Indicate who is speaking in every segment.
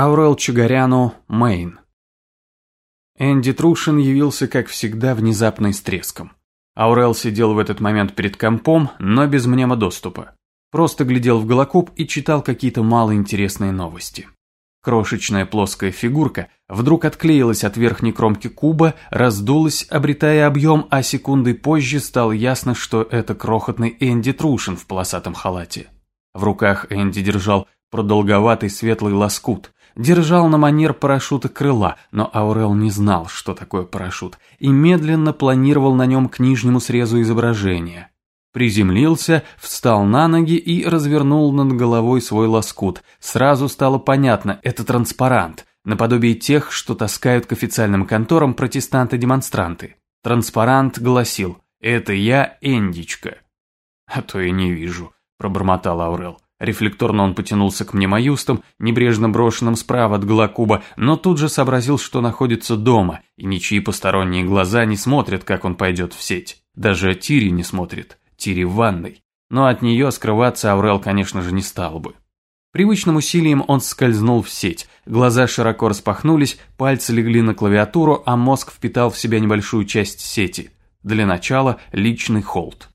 Speaker 1: Аурел Чигаряну, Мэйн. Энди Трушин явился, как всегда, внезапно и с треском. Аурел сидел в этот момент перед компом, но без мнема доступа. Просто глядел в голокуб и читал какие-то малоинтересные новости. Крошечная плоская фигурка вдруг отклеилась от верхней кромки куба, раздулась, обретая объем, а секунды позже стало ясно, что это крохотный Энди Трушин в полосатом халате. В руках Энди держал продолговатый светлый лоскут, держал на манер парашюта крыла, но Аурел не знал, что такое парашют, и медленно планировал на нем к нижнему срезу изображения. Приземлился, встал на ноги и развернул над головой свой лоскут. Сразу стало понятно, это транспарант, наподобие тех, что таскают к официальным конторам протестанты-демонстранты. Транспарант гласил «Это я, Эндичка». «А то и не вижу», – пробормотал Аурел. Рефлекторно он потянулся к мнемоюстам, небрежно брошенным справа от Глакуба, но тут же сообразил, что находится дома, и ничьи посторонние глаза не смотрят, как он пойдет в сеть. Даже Тири не смотрит, Тири в ванной. Но от нее скрываться Аурел, конечно же, не стал бы. Привычным усилием он скользнул в сеть. Глаза широко распахнулись, пальцы легли на клавиатуру, а мозг впитал в себя небольшую часть сети. Для начала личный холд.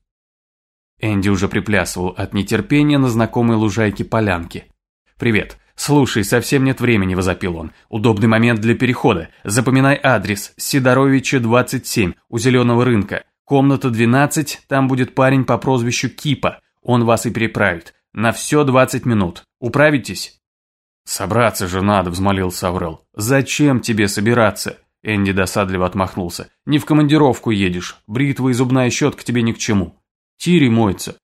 Speaker 1: Энди уже приплясывал от нетерпения на знакомой лужайке полянки. «Привет. Слушай, совсем нет времени», – возопил он. «Удобный момент для перехода. Запоминай адрес. Сидоровича, 27, у Зеленого рынка. Комната 12, там будет парень по прозвищу Кипа. Он вас и переправит. На все 20 минут. Управитесь?» «Собраться же надо», – взмолился Аврел. «Зачем тебе собираться?» Энди досадливо отмахнулся. «Не в командировку едешь. Бритва и зубная щетка тебе ни к чему. Тири моется».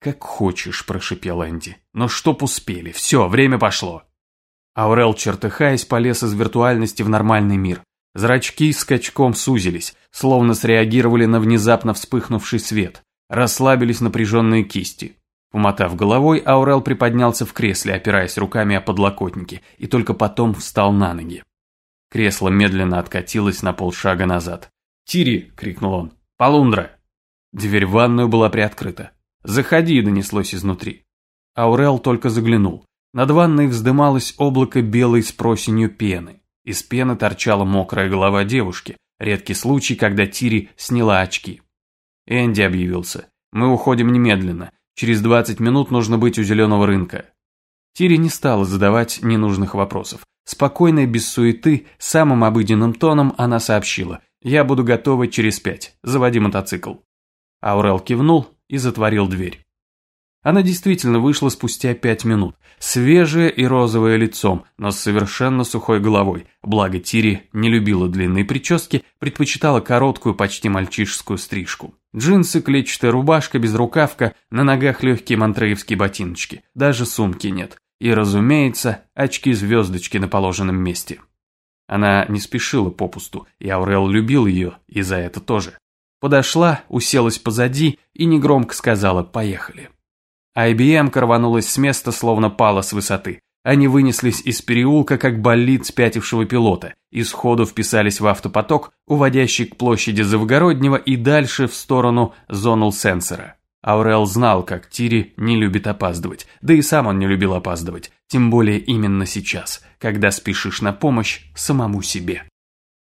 Speaker 1: «Как хочешь», – прошипел Энди. «Но чтоб успели. Все, время пошло». Аурел, чертыхаясь, полез из виртуальности в нормальный мир. Зрачки скачком сузились, словно среагировали на внезапно вспыхнувший свет. Расслабились напряженные кисти. Помотав головой, Аурел приподнялся в кресле, опираясь руками о подлокотники, и только потом встал на ноги. Кресло медленно откатилось на полшага назад. «Тири!» – крикнул он. «Полундра!» Дверь в ванную была приоткрыта. «Заходи!» – донеслось изнутри. Аурел только заглянул. Над ванной вздымалось облако белой с просенью пены. Из пены торчала мокрая голова девушки. Редкий случай, когда Тири сняла очки. Энди объявился. «Мы уходим немедленно. Через 20 минут нужно быть у зеленого рынка». Тири не стала задавать ненужных вопросов. Спокойно без суеты, самым обыденным тоном она сообщила. «Я буду готова через пять. Заводи мотоцикл». Аурел кивнул и затворил дверь. Она действительно вышла спустя пять минут, свежее и розовое лицом, но с совершенно сухой головой, благо Тири не любила длинные прически, предпочитала короткую, почти мальчишескую стрижку. Джинсы, клетчатая рубашка, безрукавка, на ногах легкие мантреевские ботиночки, даже сумки нет. И, разумеется, очки-звездочки на положенном месте. Она не спешила попусту, и Аурел любил ее, и за это тоже. Подошла, уселась позади и негромко сказала «поехали». IBM рванулась с места, словно пала с высоты. Они вынеслись из переулка, как болид спятившего пилота, и сходу вписались в автопоток, уводящий к площади Завгороднего и дальше в сторону зонул-сенсора. Аурел знал, как Тири не любит опаздывать, да и сам он не любил опаздывать, тем более именно сейчас, когда спешишь на помощь самому себе.